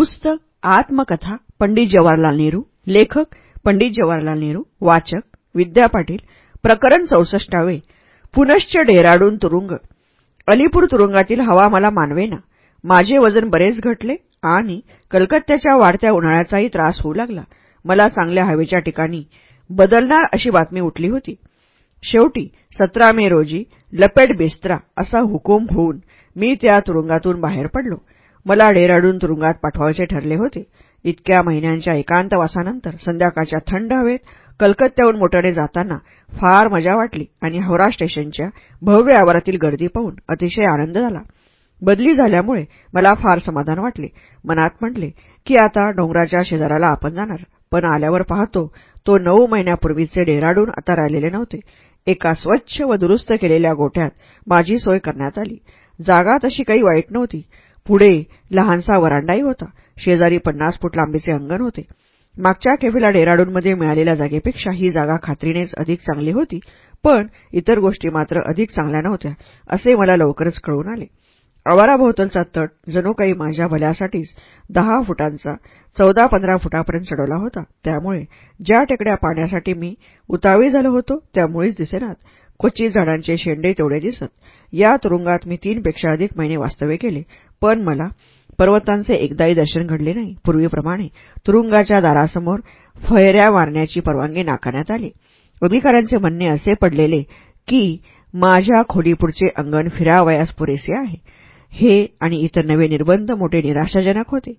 पुस्तक आत्मकथा पंडित जवाहरलाल नेहरू लेखक पंडित जवाहरलाल नेहरू वाचक विद्या पाटील प्रकरण चौसष्टावे पुनश्च डेराडून तुरुंग. अलीपूर तुरुंगातील हवा मला मानवेना. माझे वजन बरेच घटले आणि कलकत्त्याच्या वाढत्या उन्हाळ्याचाही त्रास होऊ लागला. मला चांगल्या हवेच्या ठिकाणी बदलणार अशी बातमी उठली होती. शेवटी सतरा मे रोजी लपेट बेस्त्रा असा हुकूम होऊन मी त्या तुरुंगातून बाहेर पडलो. मला डेराडून तुरुंगात पाठवायचे ठरले होते. इतक्या महिन्यांच्या एकांतवासानंतर संध्याकाळच्या थंड हवेत कलकत्त्याहून मोटरने जाताना फार मजा वाटली आणि हावरा स्टेशनच्या भव्य आवारातील गर्दी पाहून अतिशय आनंद झाला. बदली झाल्यामुळे मला फार समाधान वाटले. मनात म्हटले की आता डोंगराच्या शेजाराला आपण जाणार. पण आल्यावर पाहतो तो नऊ महिन्यापूर्वीचे डेराडून आता राहिलेले नव्हते. एका स्वच्छ व दुरुस्त केलेल्या गोठ्यात माझी सोय करण्यात आली. जागा तशी काही वाईट नव्हती. पुढे लहानसा वरांडाही होता. शेजारी पन्नास फूट लांबीचे अंगण होते. मागच्या केफेला डेराडूनमध्ये मिळालेल्या जागेपेक्षा ही जागा खात्रीनेच अधिक चांगली होती पण इतर गोष्टी मात्र अधिक चांगल्या नव्हत्या असे मला लवकरच कळून आले. आवाराभोवतलचा तट जणू काही माझ्या भल्यासाठीच दहा फुटांचा चौदा पंधरा फुटापर्यंत चढवला होता. त्यामुळे ज्या टेकड्या पाण्यासाठी मी उतावी झालो होतो त्यामुळेच दिसेनात. क्वचित झाडांचे शेंडे तेवढे दिसत. या तुरुंगात मी तीनपेक्षा अधिक महिने वास्तव्य केले. पण मला पर्वतांचे एकदाही दर्शन घडले नाही. पूर्वीप्रमाणे तुरुंगाच्या दारासमोर फैऱ्या मारण्याची परवानगी नाकारण्यात आली. अधिकाऱ्यांचे म्हणणे असे पडलेले की माझ्या खोलीपुढचे अंगण फिरावयास पुरेसे आहे. हे आणि इतर नवे निर्बंध मोठे निराशाजनक होते.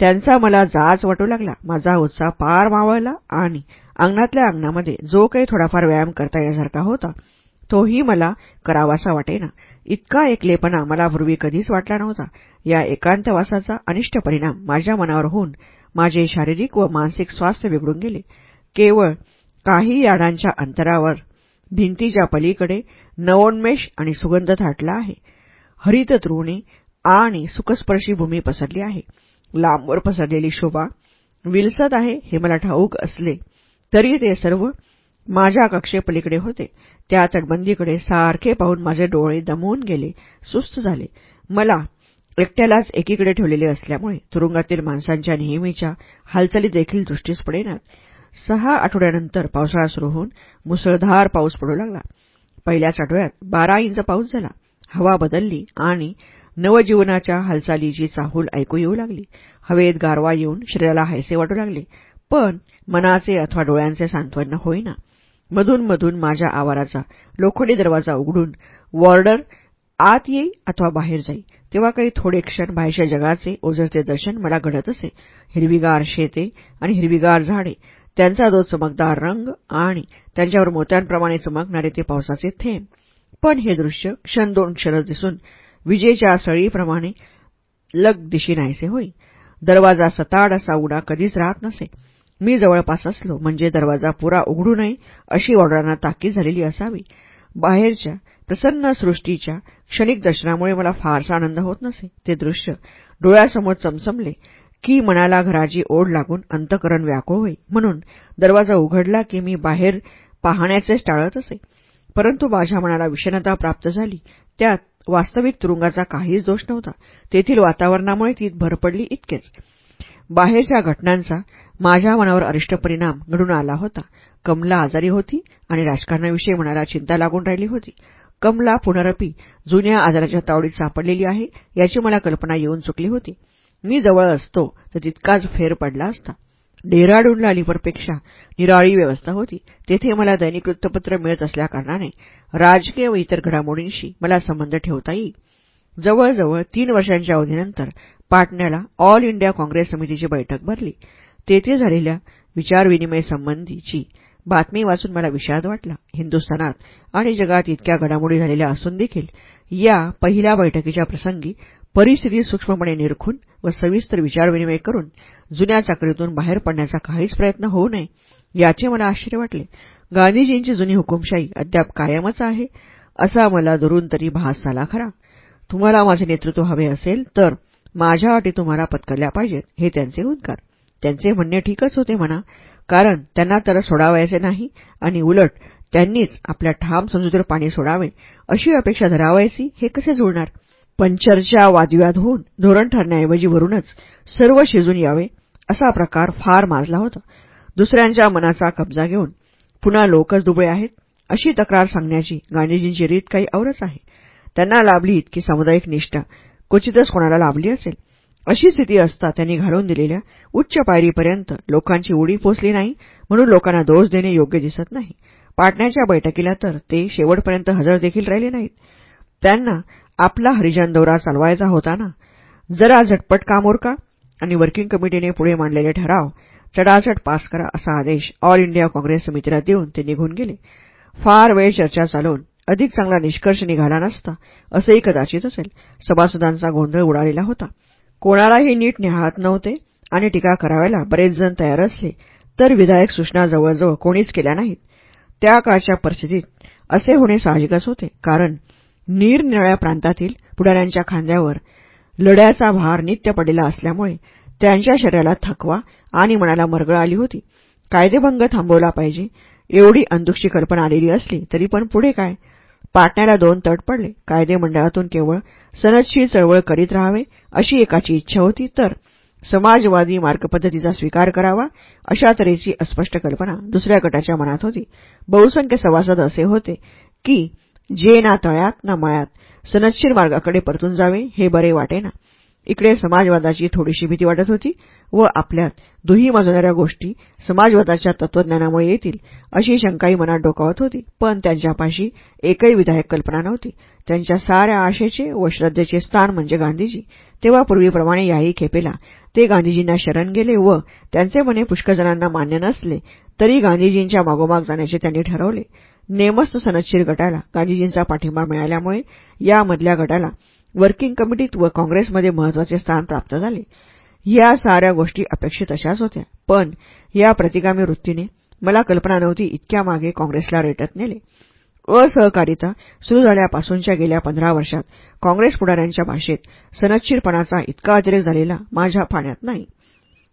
त्यांचा मला जाच वाटू लागला. माझा उत्साह पार मावळला आणि अंगणातल्या अंगणामध्ये जो काही थोडाफार व्यायाम करता येण्यासारखा होता. तोही मला करावासा वाटेना. इतका एकलेपणा मला पूर्वी कधीच वाटला नव्हता. या एकांतवासाचा अनिष्ट परिणाम माझ्या मनावर होऊन माझे शारीरिक व मानसिक स्वास्थ्य बिघडून गेले. केवळ काही याडांच्या अंतरावर भिंतीच्या पलीकडे नवोन्मेष आणि सुगंध थाटला आहे. हरित तृणी आणि सुखस्पर्शी भूमी पसरली आहे. लांबवर पसरलेली शोभा विलसत आहे हे मला ठाऊक असले तरी ते सर्व माझ्या कक्षेपलीकडे होते. त्या तटबंदीकडे सारखे पाहून माझे डोळे दमवून गेले सुस्त झाले. मला एकट्यालाच एकीकडे ठेवलेले असल्यामुळे तुरुंगातील माणसांच्या नेहमीच्या हालचाली देखील दृष्टीस पडेनात. सहा आठवड्यानंतर पावसाळा सुरू होऊन मुसळधार पाऊस पडू लागला. पहिल्याच आठवड्यात बारा इंच पाऊस झाला. हवा बदलली आणि नवजीवनाच्या हालचालीची चाहूल ऐकू येऊ लागली. हवेत गारवा येऊन शरीराला हायसे वाटू लागले. पण मनाचे अथवा डोळ्यांचे सांत्वन होईना. मधून मधून माझ्या आवाराचा लोखंडी दरवाजा उघडून वॉर्डर आत येई अथवा बाहेर जाई. तेव्हा काही थोडे क्षण बाहेरच्या जगाचे ओझरते दर्शन मला घडत असे. हिरवीगार शेते आणि हिरवीगार झाडे त्यांचा जो चमकदार रंग आणि त्यांच्यावर मोत्यांप्रमाणे चमकणारे ते पावसाचे थेंब. पण हे दृश्य क्षण दोन क्षणच दिसून विजेच्या सळीप्रमाणे लग दिशी नाहीसे होई. दरवाजा सताड असा उडा कधीच राहत नसे. मी जवळपास असलो म्हणजे दरवाजा पुरा उघडू नये अशी ऑर्डरांना ताकीद झालेली असावी. बाहेरच्या प्रसन्न सृष्टीच्या क्षणिक दर्शनामुळे मला फारसा आनंद होत नसे. ते दृश्य डोळ्यासमोर चमचमले की मनाला घराची ओढ लागून अंतकरण व्याकुळ होई. म्हणून दरवाजा उघडला की मी बाहेर पाहण्याचेच टाळत असे. परंतु माझ्या मनाला विषणता प्राप्त झाली. त्यात वास्तविक तुरुंगाचा काहीच दोष नव्हता. तेथील वातावरणामुळे ती भर पडली इतकेच. बाहेरच्या घटनांचा माझ्या मनावर अरिष्ट परिणाम घडून आला होता. कमला आजारी होती आणि राजकारणाविषयी मनाला चिंता लागून राहिली होती. कमला पुनरपी जुन्या आजाराच्या तावडीत सापडलेली आहे याची मला कल्पना येऊन चुकली होती. मी जवळ असतो तर तितकाच फेर पडला असता. डेराडूनला अलिपूरपेक्षा निराळी व्यवस्था होती. तेथे मला दैनिक वृत्तपत्र मिळत असल्याकारणाने राजकीय व इतर घडामोडींशी मला संबंध ठेवता येईल. जवळजवळ तीन वर्षांच्या अवधीनंतर पाटण्याला ऑल इंडिया काँग्रेस समितीची बैठक भरली. तेथे झालेल्या विचारविनिमय संबंधीची बातमी वाचून मला विषाद वाटला. हिंदुस्थानात आणि जगात इतक्या घडामोडी झालेल्या असून देखील या पहिल्या बैठकीच्या प्रसंगी परिस्थिती सूक्ष्मपणे निरखून व सविस्तर विचारविनिमय करून जुन्या चाकरीतून बाहेर पडण्याचा काहीच प्रयत्न होऊ नये याचे मला आश्चर्य वाटले. गांधीजींची जुनी हुकुमशाही अद्याप कायमच आहे असा मला दुरून तरी भास झाला खरा. तुम्हाला माझे नेतृत्व हवे असेल तर माझ्या अटी तुम्हाला पत्करल्या पाहिजेत हे त्यांचे उद्गार. त्यांचे म्हणणे ठीकच होते म्हणा. कारण त्यांना तर सोडावायचे नाही आणि उलट त्यांनीच आपल्या ठाम समजुतीवर पाणी सोडावे अशी अपेक्षा धरावायची हे कसे जुळणार? पंचरच्या वादविवाद होऊन धोरण ठरण्याऐवजी वरूनच सर्व शिजून यावे असा प्रकार फार माजला होता. दुसऱ्यांच्या मनाचा कब्जा घेऊन पुन्हा लोकच दुबळे आहेत अशी तक्रार सांगण्याची गांधीजींची रीत काही औरच आहे. त्यांना लाभली इतकी सामुदायिक निष्ठा क्वचितच कोणाला लाभली असेल. अशी स्थिती असता त्यांनी घालून दिलेल्या उच्च पायरीपर्यंत लोकांची उडी पोचली नाही म्हणून लोकांना दोष देणे योग्य दिसत नाही. पाटण्याच्या बैठकीला तर ते शेवटपर्यंत हजर देखील राहिले नाहीत. त्यांना आपला हरिजन दौरा चालवायचा होता ना? जरा झटपट काम उरका आणि वर्किंग कमिटीने पुढे मांडलेले ठराव चढाचढ पास करा असा आदेश ऑल इंडिया काँग्रेस समितीला देऊन ते निघून गेले. फार वेळ चर्चा चालवून अधिक चांगला निष्कर्ष निघाला नसता असंही कदाचित असेल. सभासदांचा गोंधळ उडालेला होता. कोणालाही नीट निहाळत नव्हते आणि टीका करावायला बरेच जण तयार असले तर विधायक सूचना जवळजवळ कोणीच केल्या नाहीत. त्या काळच्या परिस्थितीत असे होणे साहजिकच होते कारण निरनिराळ्या प्रांतातील पुढाऱ्यांच्या खांद्यावर लढ्याचा भार नित्य पडलेला असल्यामुळे त्यांच्या शरीराला थकवा आणि मनाला मरगळ आली होती. कायदेभंग थांबवला पाहिजे एवढी अंदुकशी कल्पना आलेली असली तरी पण पुढे काय? पाटण्याला दोन तट पडले. कायदे मंडळातून केवळ सनदशीर चळवळ करीत राहावे अशी एकाची इच्छा होती तर समाजवादी मार्गपद्धतीचा स्वीकार करावा अशा तऱ्हेची अस्पष्ट कल्पना दुसऱ्या गटाच्या मनात होती. बहुसंख्य सभासद असे होते की जे ना तळ्यात ना मळ्यात सनदशीर मार्गाकडे परतून जावे हे बरे वाटेना. इकडे समाजवादाची थोडीशी भीती वाटत होती व आपल्यात दुही माजणाऱ्या गोष्टी समाजवादाच्या तत्वज्ञानामुळे येतील अशी शंकाही मनात डोकावत होती. पण त्यांच्यापाशी एकही विधायक कल्पना नव्हती. त्यांच्या साऱ्या आशेचे व श्रद्धेचे स्थान म्हणजे गांधीजी. तेव्हा पूर्वीप्रमाणे याही खेपेला ते गांधीजींना शरण गेले व त्यांचे मने पुष्कळजणांना मान्य नसले तरी गांधीजींच्या मागोमाग जाण्याचे त्यांनी ठरवले. नेमस्त सनदशीर गटाला गांधीजींचा पाठिंबा मिळाल्यामुळे यामधल्या गटाला वर्किंग कमिटीत व काँग्रेसमध्ये महत्त्वाचे स्थान प्राप्त झाले. या साऱ्या गोष्टी अपेक्षित अशाच होत्या. पण या प्रतिगामी वृत्तीने मला कल्पना नव्हती इतक्या मागे काँग्रेसला रेटत नेले. असहकारिता सुरू झाल्यापासूनच्या गेल्या पंधरा वर्षात काँग्रेस पुढाऱ्यांच्या भाषेत सनच्छीरपणाचा इतका अतिरेक झालेला माझ्या पाण्यात नाही.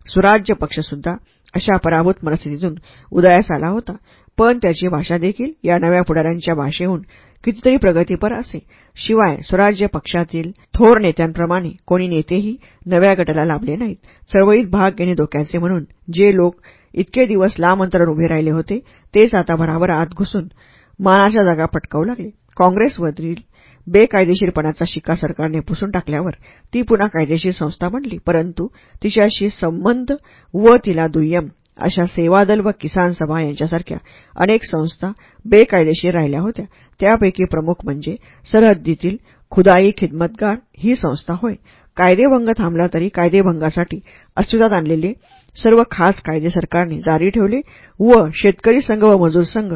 स्वराज्य पक्षसुद्धा अशा पराभूत मनस्थितीतून उदयास आला होता. पण त्याची भाषा देखील या नव्या पुढाऱ्यांच्या भाषेहून कितीतरी प्रगतीपर असे. शिवाय स्वराज्य पक्षातील थोर नेत्यांप्रमाणे कोणी नेतेही नव्या गटाला लाभले नाहीत. चळवळीत भाग घेणे धोक्याचे म्हणून जे लोक इतके दिवस लांब अंतरावर उभे राहिले होते तेच आता भराभर आत घुसून मानाच्या जागा पटकावू लागले. काँग्रेसवरील बेकायदेशीरपणाचा शिक्का सरकारने पुसून टाकल्यावर ती पुन्हा कायदेशीर संस्था बनली. परंतु तिच्याशी संबंध व तिला दुय्यम अशा सेवादल व किसान सभा यांच्यासारख्या अनेक संस्था बेकायदेशीर राहिल्या होत्या. त्यापैकी प्रमुख म्हणजे सरहद्दीतील खुदाई खिदमतगार ही संस्था होय. कायदेभंग थांबला तरी कायदेभंगासाठी अस्तित्वात आणलेले सर्व खास कायदे सरकारने जारी ठेवले व शेतकरी संघ व मजूर संघ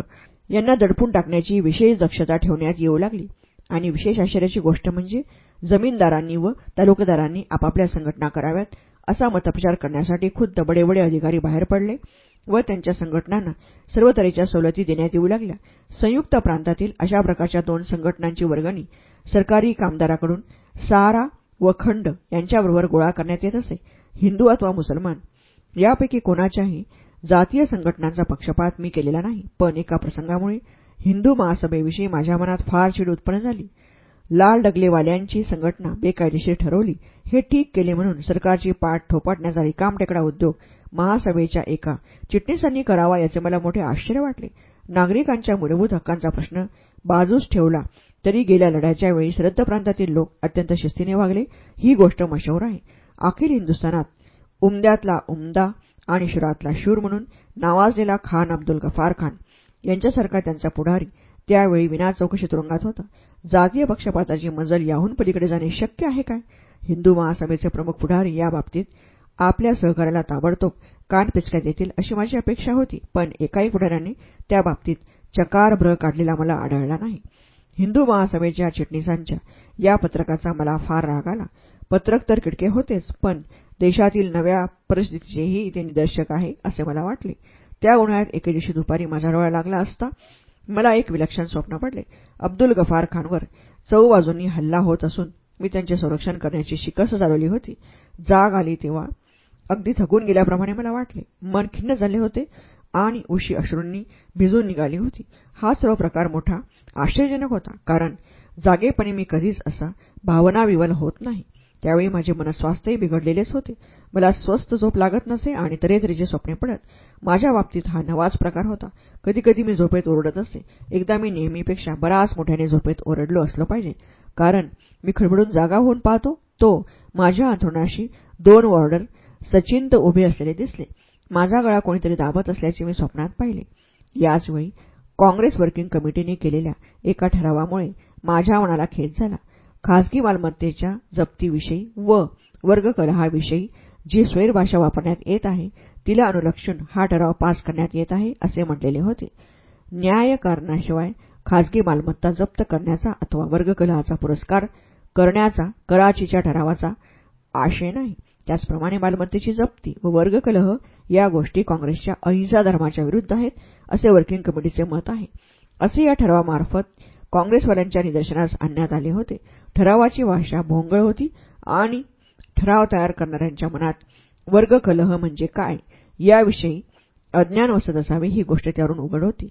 यांना दडपून टाकण्याची विशेष दक्षता ठेवण्यात येऊ लागली. आणि विशेष आश्चर्याची गोष्ट म्हणजे जमीनदारांनी व तालुकेदारांनी आपापल्या संघटना कराव्यात असा मतप्रचार करण्यासाठी खुद्द बडेबडे अधिकारी बाहेर पडले व त्यांच्या संघटनांना सर्व तऱ्हेच्या सवलती देण्यात येऊ लागल्या. संयुक्त प्रांतातील अशा प्रकारच्या दोन संघटनांची वर्गणी सरकारी कामदाराकडून सारा व खंड यांच्याबरोबर गोळा करण्यात येत असे. हिंदू अथवा मुसलमान यापैकी कोणाच्याही जातीय संघटनांचा पक्षपात मी केलेला नाही. पण एका प्रसंगामुळे हिंदू महासभेविषयी माझ्या मनात फार चीड उत्पन्न झाली. लाल डगलेवाल्यांची संघटना बेकायदेशीर ठरवली. हे ठीक केले म्हणून सरकारची पाठ थोपाटण्याचा रिकामटेकडा उद्योग महासभेच्या एका चिटणीसांनी करावा याचे मला मोठे आश्चर्य वाटले. नागरिकांच्या मूलभूत हक्कांचा प्रश्न बाजूस ठेवला तरी गेल्या लढ्याच्या वेळी सरहद्द प्रांतातील लोक अत्यंत शिस्तीने वागले. ही गोष्ट मशहूर आहे. अखिल हिंदुस्थानात उमद्यातला उमदा आणि शुरातला शूर म्हणून नावाजलेला खान अब्दुल गफार खान यांच्यासारखा त्यांचा पुढारी त्यावेळी विना चौकशी तुरुंगात होता. जातीय पक्षपाताची मजल याहून पलीकडे जाणे शक्य आहे काय? हिंदू महासभेचे प्रमुख पुढारी याबाबतीत आपल्या सहकार्याला ताबडतोब कान पिचक्यात येतील अशी माझी अपेक्षा होती. पण एकाही पुढाऱ्याने त्याबाबतीत चकार भ्र काढलेला मला आढळला नाही. हिंदू महासभेच्या चिटणीसांच्या या पत्रकाचा मला फार राग आला. पत्रक तर किडके होतेच पण देशातील नव्या परिस्थितीचेही ते निदर्शक आहे असे मला वाटले. त्या उन्हाळ्यात एके दिवशी दुपारी माझा डोळा लागला असता मला एक विलक्षण स्वप्न पडले. अब्दुल गफार खानवर चौ बाजूंनी हल्ला होत असून मी त्यांचे संरक्षण करण्याची शिकस चालवली होती. जाग आली तेव्हा अगदी थकून गेल्याप्रमाणे मला वाटले. मन खिन्न झाले होते आणि उशी अश्रूंनी भिजून निघाली होती. हा सर्व प्रकार मोठा आश्चर्यजनक होता कारण जागेपणी मी कधीच असा भावनाविवल होत नाही. त्यावेळी माझे मनस्वास्थ्यही बिघडलेलेच होते. मला स्वस्थ झोप लागत नसे आणि तऱ्हेतऱ्हेची स्वप्ने पडत. माझ्या बाबतीत हा नवाच प्रकार होता. कधीकधी मी झोपेत ओरडत असे. एकदा मी नेहमीपेक्षा बराच मोठ्याने झोपेत ओरडलो असलो पाहिजे. कारण मी खडबडून जागा होऊन पाहतो. तो माझ्या अंथरुणाशी दोन वॉर्डर सचिंत उभे असलेले दिसले. माझा गळा कोणीतरी दाबत असल्याचे मी स्वप्नात पाहिले. याचवेळी काँग्रेस वर्किंग कमिटीने केलेल्या एका ठरावामुळे माझ्या मनाला खेद झाला. खासगी मालमत्तेच्या जप्तीविषयी व वर्गकलहाविषयी जी स्वैरभाषा वापरण्यात येत आहे तिला अनुलक्षून हा ठराव पास करण्यात येत आहे असे म्हटलेले होते. न्यायकारणाशिवाय खासगी मालमत्ता जप्त करण्याचा अथवा वर्गकलहाचा पुरस्कार करण्याचा कराचीच्या ठरावाचा आशय नाही. त्याचप्रमाणे मालमत्तेची जप्ती व वर्गकलह या गोष्टी काँग्रेसच्या अहिंसा धर्माच्या विरुद्ध आहेत असे वर्किंग कमिटीचे मत आहे. असे या ठरावामार्फत काँग्रेसवाल्यांच्या निदर्शनास आणण्यात आले होते. ठरावाची भाषा भोंगळ होती आणि ठराव तयार करणाऱ्यांच्या मनात वर्गकलह म्हणजे काय याविषयी अज्ञान वसत असावे ही गोष्ट त्यावरून उघड होती.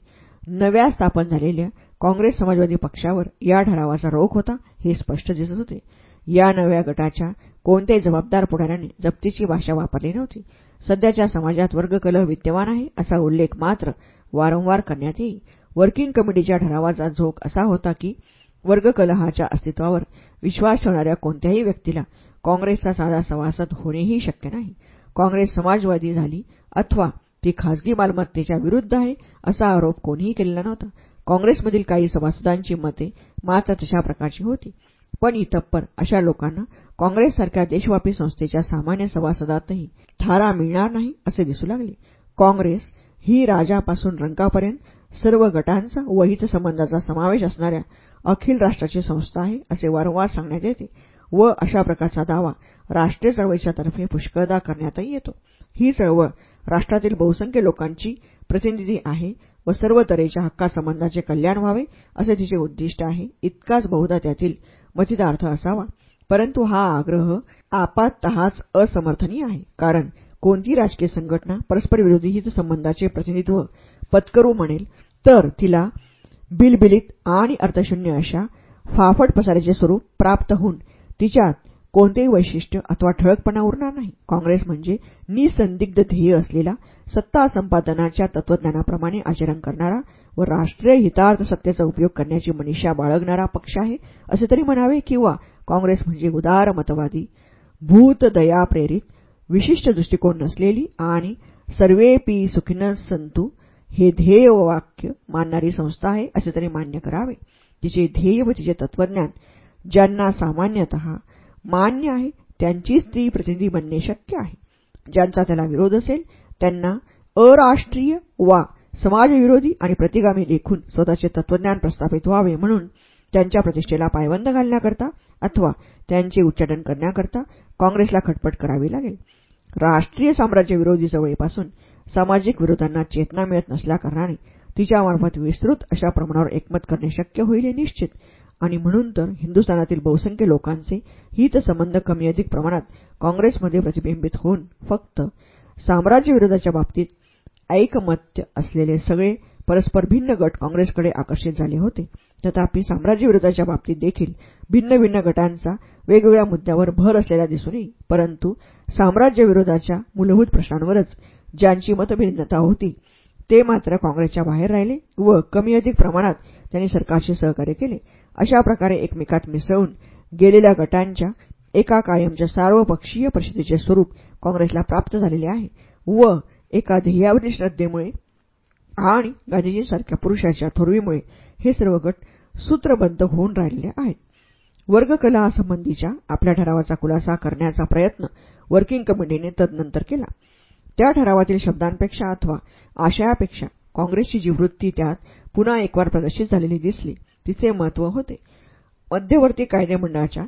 नव्या स्थापन झालेल्या काँग्रेस समाजवादी पक्षावर या ठरावाचा रोख होता हे स्पष्ट दिसत होते. या नव्या गटाच्या कोणत्याही जबाबदार पुढाऱ्याने जप्तीची भाषा वापरली नव्हती. सध्याच्या समाजात वर्गकलह विद्यमान आहे असा उल्लेख मात्र वारंवार करण्यात येईल. वर्किंग कमिटीच्या ठरावाचा झोक असा होता की वर्गकलहाच्या अस्तित्वावर विश्वास ठेवणाऱ्या कोणत्याही व्यक्तीला काँग्रेसचा साधा सभासद होणेही शक्य नाही. काँग्रेस समाजवादी झाली अथवा ती खासगी मालमत्तेच्या विरुद्ध आहे असा आरोप कोणीही केलेला नव्हता. काँग्रेसमधील काही सभासदांची मते मात्र तशा प्रकारची होती. पण इतप्पर अशा लोकांना काँग्रेससारख्या देशव्यापी संस्थेच्या सामान्य सभासदातही थारा मिळणार नाही असे दिसू लागले. काँग्रेस ही राजापासून रंकापर्यंत सर्व गटांचा व हितसंबंधाचा समावेश असणाऱ्या अखिल राष्ट्राची संस्था आहे असे वारंवार सांगण्यात येते. व अशा प्रकारचा दावा राष्ट्रीय चळवळीच्या तर्फे पुष्कळदा करण्यातही येतो. ही चळवळ राष्ट्रातील बहुसंख्य लोकांची प्रतिनिधी आहे व सर्व तऱ्हेच्या हक्कासंबंधाचे कल्याण व्हावे असे तिचे उद्दिष्ट आहे. इतकाच बहुधा त्यातील मतितार्थ असावा. परंतु हा आग्रह आपाततःच असमर्थनीय आहे. कारण कोणती राजकीय संघटना परस्परविरोधी हितसंबंधाचे प्रतिनिधित्व पत्करू म्हणेल तर तिला बिलबिलीत आणि अर्थशून्य अशा फाफट पसाऱ्याचे स्वरूप प्राप्त होऊन तिच्यात कोणतेही वैशिष्ट्य अथवा ठळकपणा उरणार नाही. काँग्रेस म्हणजे निसंदिग्ध ध्येय असलेला सत्ता संपादनाच्या तत्वज्ञानाप्रमाणे आचरण करणारा व राष्ट्रीय हितार्थ सत्तेचा उपयोग करण्याची मनिषा बाळगणारा पक्ष आहे असे तरी म्हणावे किंवा काँग्रेस म्हणजे उदार मतवादी भूतदया प्रेरित विशिष्ट दृष्टिकोन नसलेली आणि सर्वेपी सुखीन संतू हे ध्येय व वाक्य मानणारी संस्था आहे असे तरी मान्य करावे. तिचे ध्येय व तिचे तत्वज्ञान ज्यांना सामान्यतः मान्य आहे त्यांचीच ती प्रतिनिधी बनणे शक्य आहे. ज्यांचा त्याला विरोध असेल त्यांना अराष्ट्रीय वा समाजविरोधी आणि प्रतिगामी लेखून स्वतःचे तत्वज्ञान प्रस्थापित व्हावे म्हणून त्यांच्या प्रतिष्ठेला पायबंद घालण्याकरता अथवा त्यांचे उच्चाटन करण्याकरता काँग्रेसला खटपट करावी लागेल. राष्ट्रीय साम्राज्यविरोधी चळवळीपासून सामाजिक विरोधांना चेतना मिळत नसल्याकारणाने तिच्यामार्फत विस्तृत अशा प्रमाणावर एकमत करणे शक्य होईल हे निश्चित. आणि म्हणून तर हिंदुस्थानातील बहुसंख्य लोकांचे हितसंबंध कमी अधिक प्रमाणात काँग्रेसमध्ये प्रतिबिंबित होऊन फक्त साम्राज्यविरोधाच्या बाबतीत ऐकमत्य असलेले सगळे परस्पर भिन्न गट काँग्रेसकडे आकर्षित झाले होते. तथापि साम्राज्यविरोधाच्या बाबतीत देखील भिन्न भिन्न गटांचा वेगवेगळ्या मुद्द्यावर भर असलेला दिसून येईल परंतु साम्राज्यविरोधाच्या मूलभूत प्रश्नांवरच ज्यांची मतभिन्नता होती ते मात्र काँग्रेसच्या बाहेर राहिले व कमी अधिक प्रमाणात त्यांनी सरकारशी सहकार्य केले. अशा प्रकारे एकमेकात मिसळून गेलेल्या गटांच्या एका कायमच्या सार्वपक्षीय परिषदेचे स्वरूप काँग्रेसला प्राप्त झालेले आहे व एका ध्येयावरील श्रद्धेमुळे आणि गांधीजींसारख्या पुरुषाच्या थोरवीमुळे हे सर्व गट सूत्रबद्ध होऊन राहिलेले आहेत. वर्गकलासंबंधीच्या आपल्या ठरावाचा खुलासा करण्याचा प्रयत्न वर्किंग कमिटीने तदनंतर केला. त्या ठरावातील शब्दांपेक्षा अथवा आशयापेक्षा काँग्रेसची जी वृत्ती त्यात पुन्हा एकवार प्रदर्शित झालेली दिसली तिचे महत्त्व होते. मध्यवर्ती कायदेमंडळाच्या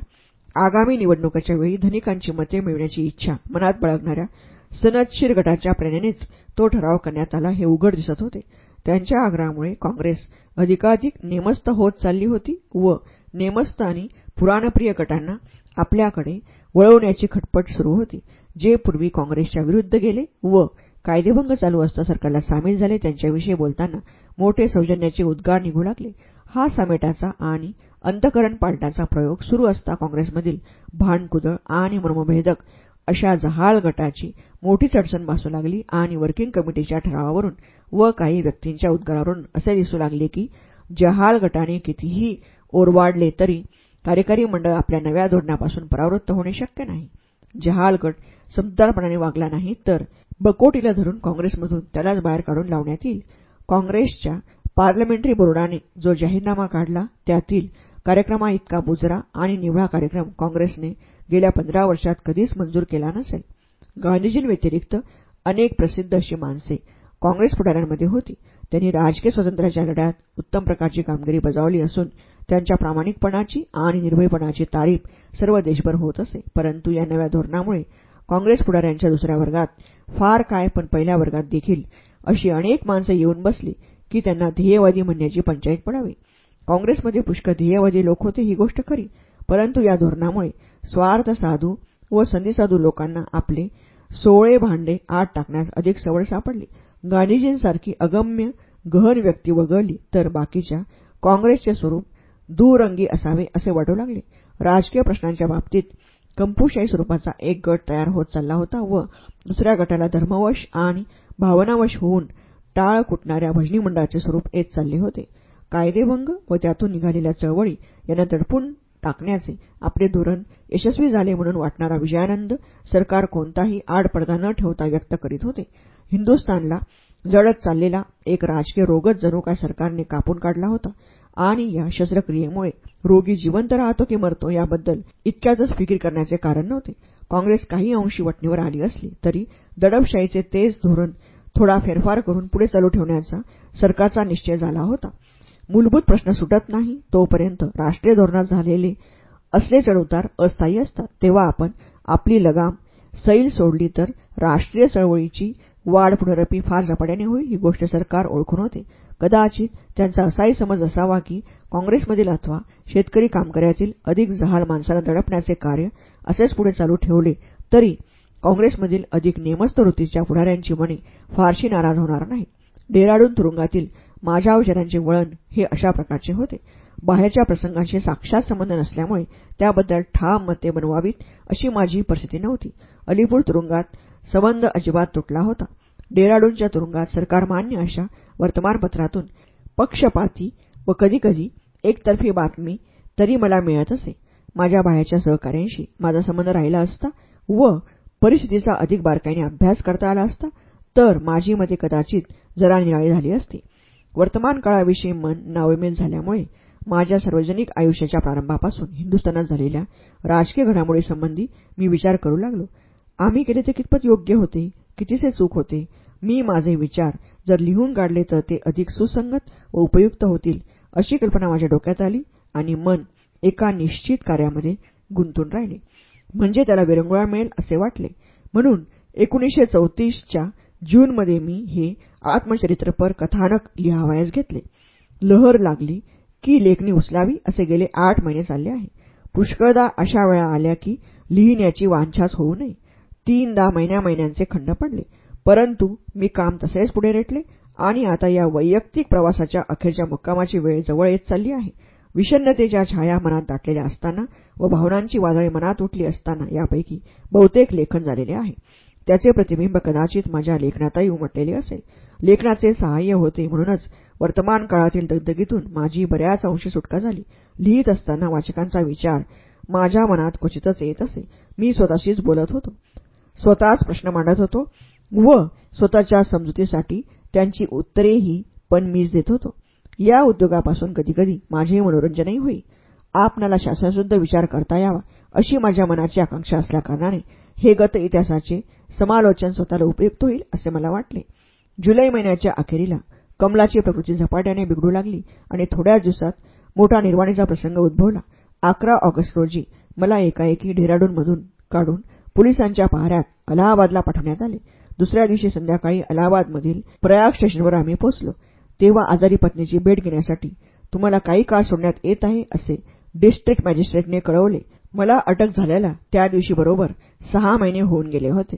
आगामी निवडणुकाच्या वेळी धनिकांची मते मिळवण्याची इच्छा मनात बाळगणाऱ्या सनदशीर गटाच्या प्रेरणेनेच तो ठराव करण्यात आला हे उघड दिसत होते. त्यांच्या आग्रहामुळे काँग्रेस अधिकाधिक नेमस्त होत चालली होती व नेमस्त आणि पुराणप्रिय गटांना आपल्याकडे वळवण्याची खटपट सुरू होती. जे पूर्वी काँग्रेसच्या विरुद्ध गेले व कायदेभंग चालू असता सरकारला सामील झाले त्यांच्याविषयी बोलताना मोठे सौजन्याचे उद्गार निघू लागले. हा समेटाचा आणि अंतकरण पालटाचा प्रयोग सुरू असता काँग्रेसमधील भांडकुदळ आणि मर्मभेदक अशा जहाल गटाची मोठीच अडचण भासू लागली आणि वर्किंग कमिटीच्या ठरावावरून व काही व्यक्तींच्या उद्गारावरून असे दिसू लागले की जहाल गटाने कितीही ओरवाडले तरी कार्यकारी मंडळ आपल्या नव्या धोरणापासून परावृत्त होणे शक्य नाही. जहाल गट समजदारपणाने वागला नाही तर बकोटीला धरून काँग्रेसमधून त्यालाच बाहेर काढून लावण्यात येईल. काँग्रेसच्या पार्लमेंटरी बोर्डाने जो जाहीरनामा काढला त्यातील कार्यक्रमाइतका बुजरा आणि निव्हा कार्यक्रम काँग्रेसने गेल्या पंधरा वर्षात कधीच मंजूर केला नसेल. गांधीजींव्यतिरिक्त अनेक प्रसिद्ध अशी माणसे काँग्रेस पुढाऱ्यांमध्ये होती. त्यांनी राजकीय स्वातंत्र्याच्या लढ्यात उत्तम प्रकारची कामगिरी बजावली असून त्यांच्या प्रामाणिकपणाची आणि निर्भयपणाची तारीफ सर्व देशभर होत असे. परंतु या नव्या धोरणामुळे काँग्रेस पुढाऱ्यांच्या दुसऱ्या वर्गात फार काय पण पहिल्या वर्गात देखील अशी अनेक माणसं येऊन बसली की त्यांना ध्येयवादी म्हणण्याची पंचायत पडावी. काँग्रेसमध्ये पुष्कळ ध्येयवादी लोक होते ही गोष्ट खरी. परंतु या धोरणामुळे स्वार्थ साधू व संधीसाधू लोकांना आपले सोळे भांडे आत टाकण्यास अधिक सवड सापडली. गांधीजींसारखी अगम्य गहन व्यक्ती वगळली तर बाकीच्या काँग्रेसचे स्वरूप दुरंगी असावे असे वाटू लागले. राजकीय प्रश्नांच्या बाबतीत कंपूशाही स्वरूपाचा एक गट तयार होत चालला होता व दुसऱ्या गटाला धर्मवश आणि भावनावश होऊन टाळ कुटणाऱ्या भजनी मंडळाचे स्वरूप येत चालले होते. कायदेभंग व त्यातून निघालेल्या चळवळी यांना दडपून टाकण्याचे आपले धोरण यशस्वी झाले म्हणून वाटणारा विजयानंद सरकार कोणताही आडपडदा न ठेवता व्यक्त करीत होते. हिंदुस्थानला जळत चाललेला एक राजकीय रोगच जणू काय सरकारने कापून काढला होता. आणि या शस्त्रक्रियेमुळे रोगी जिवंत राहतो की मरतो याबद्दल इतक्यातच फिकीर करण्याचे कारण नव्हते. काँग्रेस काही अंशी वटणीवर आली असली तरी दडपशाहीचे तेच धोरण थोडा फेरफार करून पुढे चालू ठेवण्याचा सरकारचा निश्चय झाला होता. मूलभूत प्रश्न सुटत नाही तोपर्यंत राष्ट्रीय धोरणात झालेले असले चढउतार अस्थायी असतात. तेव्हा आपण आपली लगाम सैल सोडली तर राष्ट्रीय चळवळीची वाढ पुनरपी फार झपाट्याने होईल ही गोष्ट सरकार ओळखून होते कदाचित त्यांचा असाही समज असावा की काँग्रेसमधील अथवा शेतकरी कामकऱ्यातील अधिक जहाल माणसाला दडपण्याचे कार्य असेच पुढे चालू ठेवले तरी काँग्रेसमधील अधिक नेमस्त वृत्तीच्या पुढाऱ्यांची मने फारशी नाराज होणार नाही. डेराडून तुरुंगातील माझ्या विचारांचे वळण हे अशा प्रकारचे होते. बाहेरच्या प्रसंगांशी साक्षात संबंध नसल्यामुळे त्याबद्दल ठाम मते बनवावीत अशी माझी परिस्थिती नव्हती. अलीपूर तुरुंगात संबंध अजिबात तुटला होता. डेराडूनच्या तुरुंगात सरकारमान्य अशा वर्तमानपत्रातून. पक्षपाती व कधीकधी एकतर्फी बातमी तरी मला मिळत असे. माझ्या बाहेरच्या सहकार्यांशी माझा संबंध राहिला असता व परिस्थितीचा अधिक बारकाईने अभ्यास करता आला असता तर माझी मते कदाचित जरा निराळी झाली असती. वर्तमान काळाविषयी मन नावेमेल झाल्यामुळे माझ्या सार्वजनिक आयुष्याच्या प्रारंभापासून हिंदुस्थानात झालेल्या राजकीय घडामोडीसंबंधी मी विचार करू लागलो. आम्ही केले ते कितपत योग्य होते? कितीसे चूक होते? मी माझे विचार जर लिहून काढले तर ते अधिक सुसंगत व उपयुक्त होतील अशी कल्पना माझ्या डोक्यात आली आणि मन एका निश्चित कार्यामध्ये गुंतून राहिले. म्हणजे त्याला विरंगुळा मिळेल असे वाटले. म्हणून एकोणीसशे चौतीसच्या जूनमध्ये मी हे आत्मचरित्रपर कथानक लिहावयास घेतले. लहर लागली की लेखणी उचलावी असे गेले आठ महिने चालले आहे. पुष्कळदा अशा वेळा आल्या की लिहिण्याची वांछाच होऊ नये. तीनदा महिन्या महिन्यांचे खंड पडले. परंतु मी काम तसेच पुढे रेटले आणि आता या वैयक्तिक प्रवासाच्या अखेरच्या मुक्कामाची वेळ जवळ येत चालली आहे. विषन्नतेच्या छाया मनात दाटलेल्या असताना व भावनांची वादळे मनात उठली असताना यापैकी बहुतेक लेखन झालेले आहे. त्याचे प्रतिबिंब कदाचित माझ्या लेखनातही उमटलेले असेल. लेखनाचे सहाय्य होते म्हणूनच वर्तमान काळातील दगदगीतून माझी बऱ्याच अंशी सुटका झाली. लिहित असताना वाचकांचा विचार माझ्या मनात क्वचितच येत असे. मी स्वतःशीच बोलत होतो. स्वतःच प्रश्न मांडत होतो. व स्वतःच्या समजुतीसाठी त्यांची उत्तरेही पण मीच देत होतो. या उद्योगापासून कधीकधी माझे मनोरंजनही होई. आपणाला शासनशुद्ध विचार करता यावा अशी माझ्या मनाची आकांक्षा असल्याकारणाने हे गत इतिहासाचे समालोचन स्वतःला उपयुक्त होईल असे मला वाटले. जुलै महिन्याच्या अखेरीला कमलाची प्रकृती झपाट्याने बिघडू लागली आणि थोड्याच दिवसात मोठा निर्वाणीचा प्रसंग उद्भवला. अकरा ऑगस्ट रोजी मला एकाएकी डेहराडूनमधून काढून पोलिसांच्या पहाऱ्यात अलाहाबादला पाठवण्यात आले. दुसऱ्या दिवशी संध्याकाळी अलाहाबादमधील प्रयाग स्टेशनवर आम्ही पोहोचलो. तेव्हा आजारी पत्नीची भेट घेण्यासाठी तुम्हाला काही काळ सोडण्यात येत आहे असे डिस्ट्रिक्ट मॅजिस्ट्रेटने कळवले. मला अटक झाल्याला त्या दिवशी बरोबर सहा महिने होऊन गेले होते.